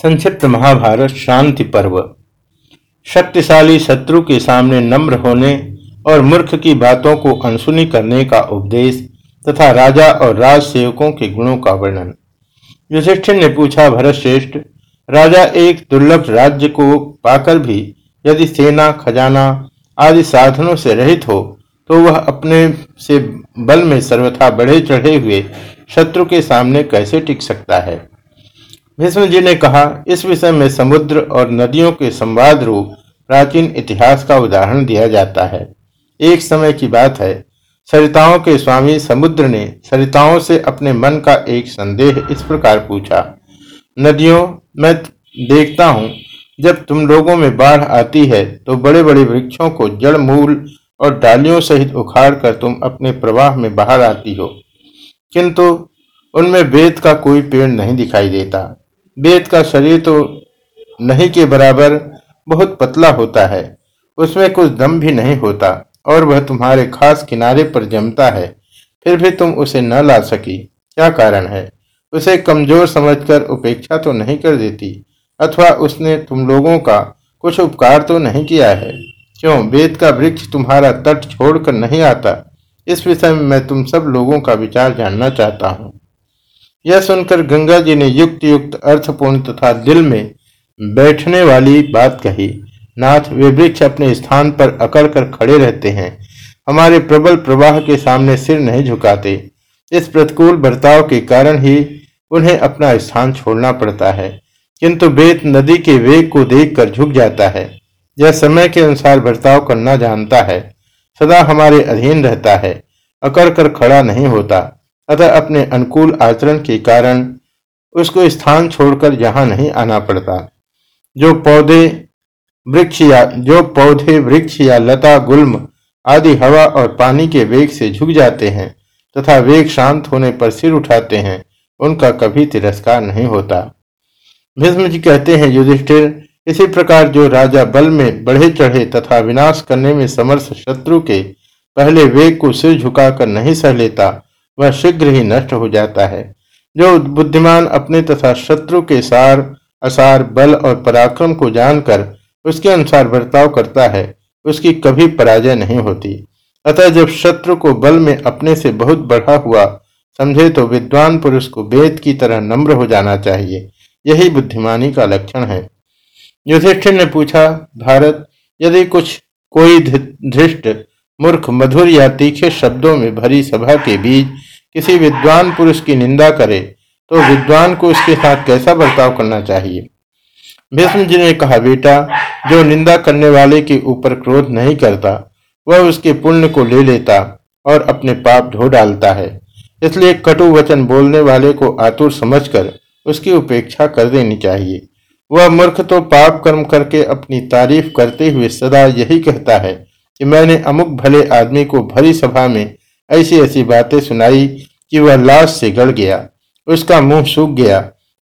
संक्षिप्त महाभारत शांति पर्व। शक्तिशाली शत्रु के सामने नम्र होने और मूर्ख की बातों को अनसुनी करने का उपदेश तथा राजा और राज सेवकों के गुणों का वर्णन। युधिष्ठिर ने पूछा, भरत श्रेष्ठ, राजा एक दुर्लभ राज्य को पाकर भी यदि सेना, खजाना आदि साधनों से रहित हो तो वह अपने से बल में सर्वथा बढ़े चढ़े हुए शत्रु के सामने कैसे टिक सकता है? भीष्म जी ने कहा, इस विषय में समुद्र और नदियों के संवाद रूप प्राचीन इतिहास का उदाहरण दिया जाता है। एक समय की बात है। सरिताओं के स्वामी समुद्र ने सरिताओं से अपने मन का एक संदेह इस प्रकार पूछा, नदियों, मैं देखता हूँ, जब तुम लोगों में बाढ़ आती है तो बड़े बड़े वृक्षों को जड़, मूल और डालियों सहित उखाड़ कर तुम अपने प्रवाह में बाहर आती हो। किंतु उनमें वेद का कोई पेड़ नहीं दिखाई देता। वेद का शरीर तो नहीं के बराबर बहुत पतला होता है, उसमें कुछ दम भी नहीं होता, और वह तुम्हारे खास किनारे पर जमता है, फिर भी तुम उसे न ला सकी। क्या कारण है? उसे कमज़ोर समझकर उपेक्षा तो नहीं कर देती, अथवा उसने तुम लोगों का कुछ उपकार तो नहीं किया है? क्यों? वेद का वृक्ष तुम्हारा तट छोड़कर नहीं आता। इस विषय में मैं तुम सब लोगों का विचार जानना चाहता हूँ। यह सुनकर गंगा जी ने युक्त युक्त अर्थपूर्ण तथा दिल में बैठने वाली बात कही, नाथ, वे वृक्ष अपने स्थान पर अकड़ कर खड़े रहते हैं। हमारे प्रबल प्रवाह के सामने सिर नहीं झुकाते। इस प्रतिकूल बर्ताव के कारण ही उन्हें अपना स्थान छोड़ना पड़ता है। किंतु वेद नदी के वेग को देखकर झुक जाता है। यह समय के अनुसार बर्ताव करना जानता है। सदा हमारे अधीन रहता है। अकड़ कर खड़ा नहीं होता। अतः अपने अनुकूल आचरण के कारण उसको स्थान छोड़कर यहाँ नहीं आना पड़ता। जो पौधे वृक्ष या, जो पौधे वृक्ष या लता, गुल्म आदि हवा और पानी के वेग से झुक जाते हैं तथा वेग शांत होने पर सिर उठाते हैं, उनका कभी तिरस्कार नहीं होता। भीष्म जी कहते हैं, युधिष्ठिर, इसी प्रकार जो राजा बल में बढ़े चढ़े तथा विनाश करने में समर्थ शत्रु के पहले वेग को सिर झुकाकर नहीं सह लेता वह शीघ्र ही नष्ट हो जाता है। जो बुद्धिमान अपने तथा शत्रु के सार, असार बल और पराक्रम को जानकर उसके अनुसार बर्ताव करता है, उसकी कभी पराजय नहीं होती। अतः जब शत्रु को बल में अपने से बहुत बढ़ा हुआ, समझे तो विद्वान पुरुष को वेद की तरह नम्र हो जाना चाहिए। यही बुद्धिमानी का लक्षण है। युधिष्ठिर ने पूछा, भारत, यदि कुछ कोई धृष्ट, मूर्ख, मधुर या तीखे शब्दों में भरी सभा के बीच किसी विद्वान पुरुष की निंदा करे तो विद्वान को उसके साथ कैसा बर्ताव करना चाहिए? भीष्म जी ने कहा, बेटा, जो निंदा करने वाले के ऊपर क्रोध नहीं करता, वह उसके पुण्य को ले लेता और अपने पाप धो डालता है। इसलिए कटु वचन बोलने वाले को आतुर समझकर उसकी उपेक्षा कर देनी चाहिए। वह मूर्ख तो पाप कर्म करके अपनी तारीफ़ करते हुए सदा यही कहता है कि मैंने अमुक भले आदमी को भरी सभा में ऐसी ऐसी बातें सुनाई कि वह लाश से गड़ गया, उसका मुँह सूख गया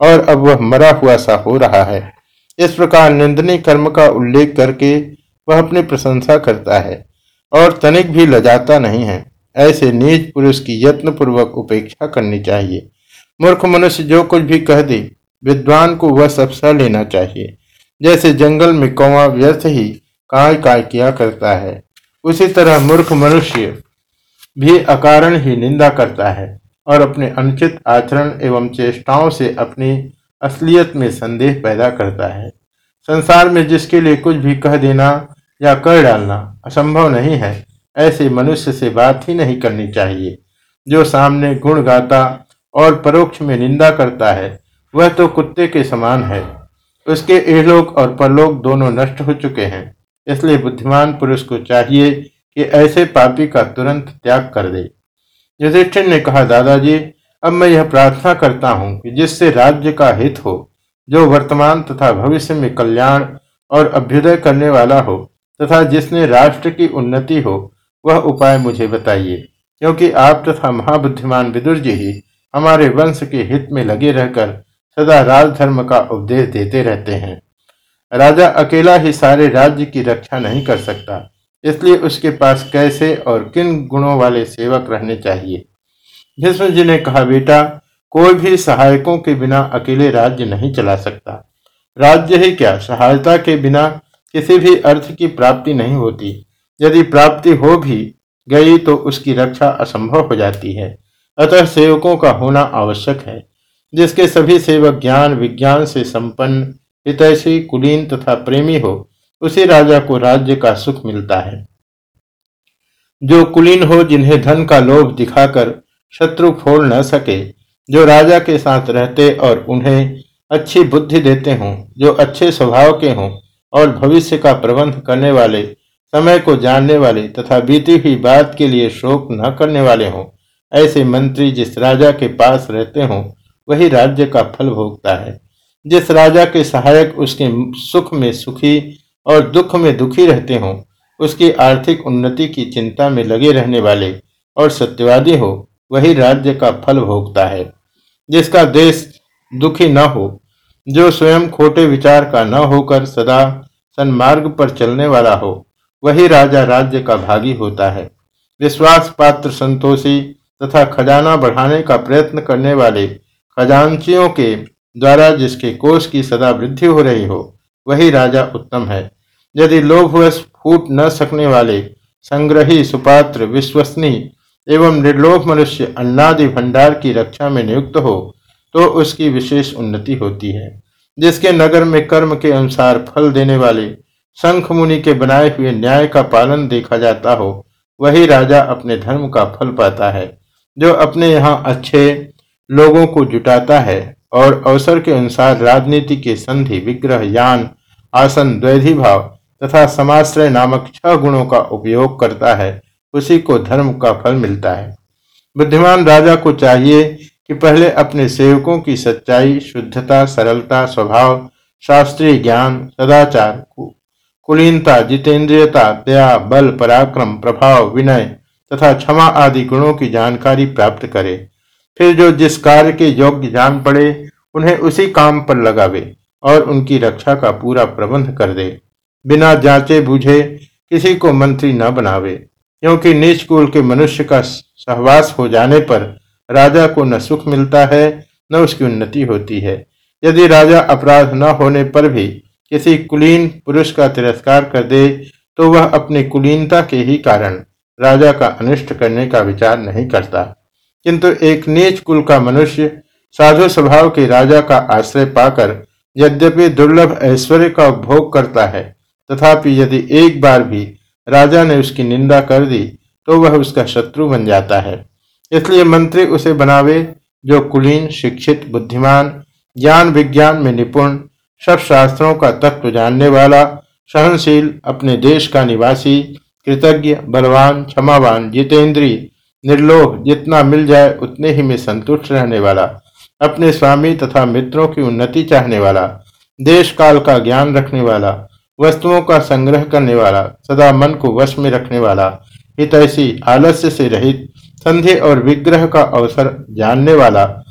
और अब वह मरा हुआ सा हो रहा है। इस प्रकार निंदनीय कर्म का उल्लेख करके वह अपनी प्रशंसा करता है और तनिक भी लजाता नहीं है। ऐसे नीच पुरुष की यत्न पूर्वक उपेक्षा करनी चाहिए। मूर्ख मनुष्य जो कुछ भी कह दे, विद्वान को वह सब सह लेना चाहिए। जैसे जंगल में कौवा व्यर्थ ही काय काय किया करता है। उसी तरह मूर्ख मनुष्य भी अकारण ही निंदा करता है और अपने अनुचित आचरण एवं चेष्टाओं से अपनी असलियत में संदेह पैदा करता है। संसार में जिसके लिए कुछ भी कह देना या कर डालना असंभव नहीं है, ऐसे मनुष्य से बात ही नहीं करनी चाहिए। जो सामने गुण गाता और परोक्ष में निंदा करता है, वह तो कुत्ते के समान है। उसके एलोक और परलोक दोनों नष्ट हो चुके हैं, इसलिए बुद्धिमान पुरुष को चाहिए कि ऐसे पापी का तुरंत त्याग कर दे। युधिष्ठिर ने कहा, दादाजी, अब मैं यह प्रार्थना करता हूँ कि जिससे राज्य का हित हो, जो वर्तमान तथा भविष्य में कल्याण और अभ्युदय करने वाला हो तथा जिसने राष्ट्र की उन्नति हो, वह उपाय मुझे बताइए, क्योंकि आप तथा महाबुद्धिमान विदुर जी ही हमारे वंश के हित में लगे रहकर सदा राजधर्म का उपदेश देते रहते हैं। राजा अकेला ही सारे राज्य की रक्षा नहीं कर सकता। इसलिए उसके पास कैसे और किन गुणों वाले सेवक रहने चाहिए? भीष्म जी ने कहा, बेटा, कोई भी सहायकों के बिना अकेले राज्य नहीं चला सकता। राज्य ही क्या? सहायता के बिना किसी भी अर्थ की प्राप्ति नहीं होती। यदि प्राप्ति हो भी गई तो उसकी रक्षा असंभव हो जाती है। अतः सेवकों का होना आवश्यक है। जिसके सभी सेवक ज्ञान, विज्ञान से संपन्न, हितैषी, कुलीन तथा प्रेमी हो उसी राजा को राज्य का सुख मिलता है। जो कुलीन हो, जिन्हें धन का लोभ दिखाकर शत्रु फोड़ न सके, जो राजा के साथ रहते और उन्हें अच्छी बुद्धि देते हों, जो अच्छे स्वभाव के हों और भविष्य का प्रबंध करने वाले, समय को जानने वाले तथा बीती हुई बात के लिए शोक न करने वाले हों, ऐसे मंत्री जिस राजा के पास रहते हों, वही राज्य का फल भोगता है। जिस राजा के सहायक उसके सुख में सुखी और दुख में दुखी रहते हों, उसकी आर्थिक उन्नति की चिंता में लगे रहने वाले और सत्यवादी हो, वही राज्य का फल भोगता है, जिसका देश दुखी न हो, जो स्वयं खोटे विचार का न होकर सदा सन्मार्ग पर चलने वाला हो, वही राजा राज्य का भागी होता है। विश्वास पात्र संतोषी तथा खजाना बढ़ाने का प्रयत्न करने वाले खजांचियों के द्वारा जिसके कोष की सदा वृद्धि हो रही हो वही राजा उत्तम है। यदि लोभवश फूट न सकने वाले, संग्रही सुपात्र विश्वसनीय एवं निर्लोभ मनुष्य अन्नादि भंडार की रक्षा में नियुक्त हो तो उसकी विशेष उन्नति होती है। जिसके नगर में कर्म के अनुसार फल देने वाले, शंख मुनि के बनाए हुए न्याय का पालन देखा जाता हो, वही राजा अपने धर्म का फल पाता है, जो अपने यहाँ अच्छे लोगों को जुटाता है। और अवसर के अनुसार राजनीति के संधि, विग्रह, यान, आसन, द्वैधी भाव तथा समाश्रय नामक छह गुणों का उपयोग करता है, उसी को धर्म का फल मिलता है। बुद्धिमान राजा को चाहिए कि पहले अपने सेवकों की सच्चाई, शुद्धता, सरलता, स्वभाव, शास्त्रीय ज्ञान, सदाचार कुलीनता, जितेंद्रियता, दया, बल, पराक्रम, प्रभाव, विनय तथा क्षमा आदि गुणों की जानकारी प्राप्त करे। फिर जो जिस कार्य के योग्य जान पड़े, उन्हें उसी काम पर लगावे और उनकी रक्षा का पूरा प्रबंध कर दे। बिना जांचे बूझे किसी को मंत्री न बनावे, क्योंकि नीच कुल के मनुष्य का सहवास हो जाने पर राजा को न सुख मिलता है, न उसकी उन्नति होती है। यदि राजा अपराध न होने पर भी किसी कुलीन पुरुष का तिरस्कार कर दे तो वह अपनी कुलीनता के ही कारण राजा का अनिष्ट करने का विचार नहीं करता। किंतु एक नीच कुल का मनुष्य साधु स्वभाव के राजा का आश्रय पाकर यद्यपि दुर्लभ ऐश्वर्य का उपभोग करता है, तथापि यदि एक बार भी राजा ने उसकी निंदा कर दी तो वह उसका शत्रु बन जाता है। इसलिए मंत्री उसे बनावे जो कुलीन, शिक्षित, बुद्धिमान, ज्ञान विज्ञान में निपुण, सब शास्त्रों का तत्व जानने वाला, सहनशील, अपने देश का निवासी, कृतज्ञ, बलवान, क्षमावान जितेंद्रीय निर्लोभ जितना मिल जाए, उतने ही में संतुष्ट रहने वाला। अपने स्वामी तथा मित्रों की उन्नति चाहने वाला। देश काल का ज्ञान रखने वाला। वस्तुओं का संग्रह करने वाला। सदा मन को वश में रखने वाला। हितैषी आलस्य से रहित संधि और विग्रह का अवसर जानने वाला।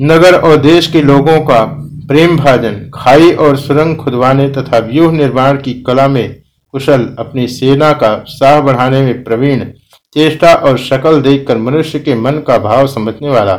नगर और देश के लोगों का प्रेम भाजन, खाई और सुरंग खुदवाने तथा व्यूह निर्माण की कला में कुशल अपनी सेना का साह बढ़ाने में प्रवीण चेष्टा और शकल देखकर मनुष्य के मन का भाव समझने वाला,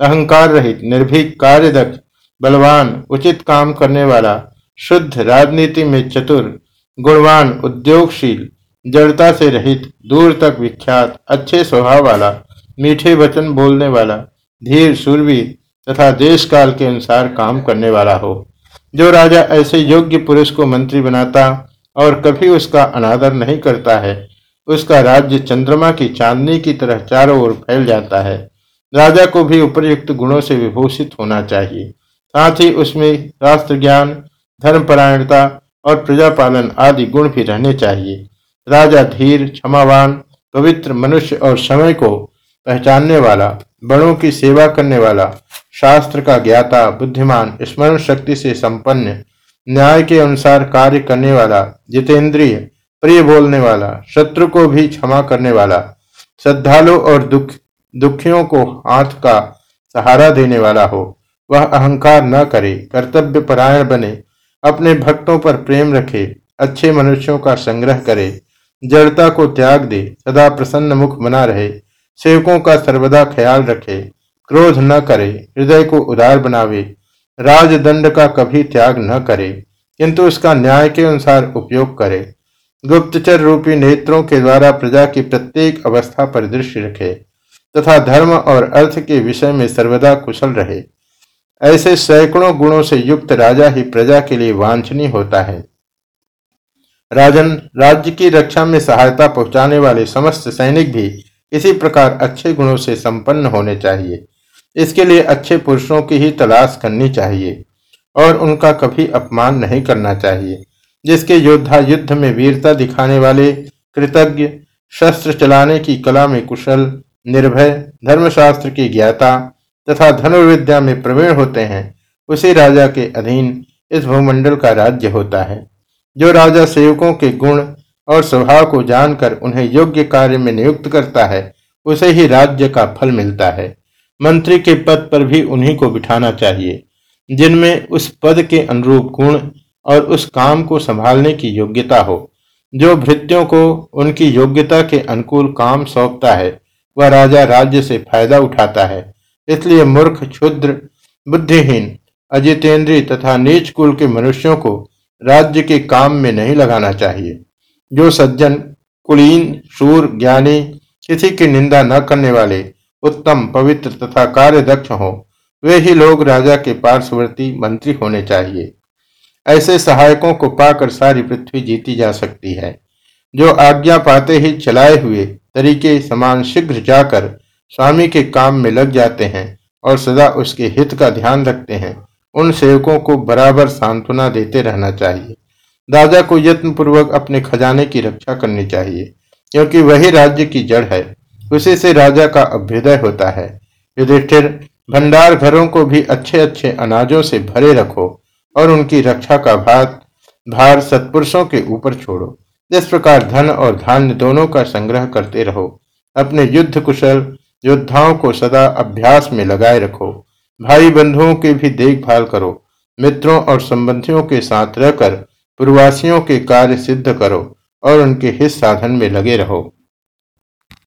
अहंकार रहित, निर्भीक, कार्यदक्ष, बलवान, उचित काम करने वाला, शुद्ध राजनीति में चतुर, गुणवान, उद्योगशील, जड़ता से रहित, दूर तक विख्यात, अच्छे स्वभाव वाला, मीठे वचन बोलने वाला, धीर, सुरवीर तथा देश काल के अनुसार काम करने वाला हो। जो राजा ऐसे योग्य पुरुष को मंत्री बनाता और कभी उसका अनादर नहीं करता है उसका राज्य चंद्रमा की चांदनी की तरह चारों ओर फैल जाता है। राजा को भी उपयुक्त गुणों से विभूषित होना चाहिए। साथ ही उसमें राष्ट्र ज्ञान धर्मपरायणता और प्रजापालन आदि गुण भी रहने चाहिए। राजा धीर, क्षमावान, पवित्र मनुष्य और समय को पहचानने वाला, बड़ों की सेवा करने वाला, शास्त्र का ज्ञाता, बुद्धिमान, स्मरण शक्ति से संपन्न, न्याय के अनुसार कार्य करने वाला, जितेंद्रिय प्रिय बोलने वाला, शत्रु को भी क्षमा करने वाला, श्रद्धालु और दुख, दुखियों को हाथ का सहारा देने वाला हो, वह अहंकार न करे कर्तव्य परायण बने, अपने भक्तों पर प्रेम रखे, अच्छे मनुष्यों का संग्रह करे, जड़ता को त्याग दे, सदा प्रसन्न मुख बना रहे, सेवकों का सर्वदा ख्याल रखे, क्रोध न करे, हृदय को उदार बनावे, राजदंड का कभी त्याग न करे, किंतु उसका न्याय के अनुसार उपयोग करे। गुप्तचर रूपी नेत्रों के द्वारा प्रजा की प्रत्येक अवस्था पर दृष्टि रखे, तथा धर्म और अर्थ के विषय में सर्वदा कुशल रहे। ऐसे सैकड़ों गुणों से युक्त राजा ही प्रजा के लिए वांछनीय होता है। राजन, राज्य की रक्षा में सहायता पहुँचाने वाले समस्त सैनिक भी इसी प्रकार अच्छे गुणों से संपन्न होने चाहिए। इसके लिए अच्छे पुरुषों की ही तलाश करनी चाहिए, और उनका कभी अपमान नहीं करना चाहिए। जिसके योद्धा युद्ध में वीरता दिखाने वाले, कृतज्ञ, शस्त्र चलाने की कला में कुशल, निर्भय, धर्मशास्त्र की ज्ञाता तथा धनुर्विद्या में प्रवीण होते हैं, उसी राजा के अधीन इस भूमंडल का राज्य होता है, जो राजा सेवकों के गुण और स्वभाव को जानकर उन्हें योग्य कार्य में नियुक्त करता है, उसे ही राज्य का फल मिलता है। मंत्री के पद पर भी उन्हीं को बिठाना चाहिए, जिनमें उस पद के अनुरूप गुण और उस काम को संभालने की योग्यता हो। जो भृत्यों को उनकी योग्यता के अनुकूल काम सौंपता है, वह राजा राज्य से फ़ायदा उठाता है। इसलिए मूर्ख, क्षुद्र, बुद्धिहीन, अजितेंद्रीय तथा नीच कुल के मनुष्यों को राज्य के काम में नहीं लगाना चाहिए। जो सज्जन, कुलीन, शूर, ज्ञानी, किसी की निंदा न करने वाले, उत्तम, पवित्र तथा कार्य दक्ष हो, वे ही लोग राजा के पार्श्ववर्ती मंत्री होने चाहिए। ऐसे सहायकों को पाकर सारी पृथ्वी जीती जा सकती है। जो आज्ञा पाते ही चलाए हुए तरीके समान शीघ्र जाकर स्वामी के काम में लग जाते हैं और सदा उसके हित का ध्यान रखते हैं, उन सेवकों को बराबर सांत्वना देते रहना चाहिए। राजा को यत्न पूर्वक अपने खजाने की रक्षा करनी चाहिए, क्योंकि वही राज्य की जड़ है, उसी से राजा का अभ्युदय होता है। युधिष्ठिर भंडार घरों को भी अच्छे अच्छे अनाजों से भरे रखो और उनकी रक्षा का भार भार सत्पुरुषों के ऊपर छोड़ो। इस प्रकार धन और धान्य दोनों का संग्रह करते रहो। अपने युद्ध कुशल योद्धाओं को सदा अभ्यास में लगाए रखो। भाई बंधुओं की भी देखभाल करो। मित्रों और संबंधियों के साथ रहकर पूर्वासियों के कार्य सिद्ध करो और उनके हित साधन में लगे रहो।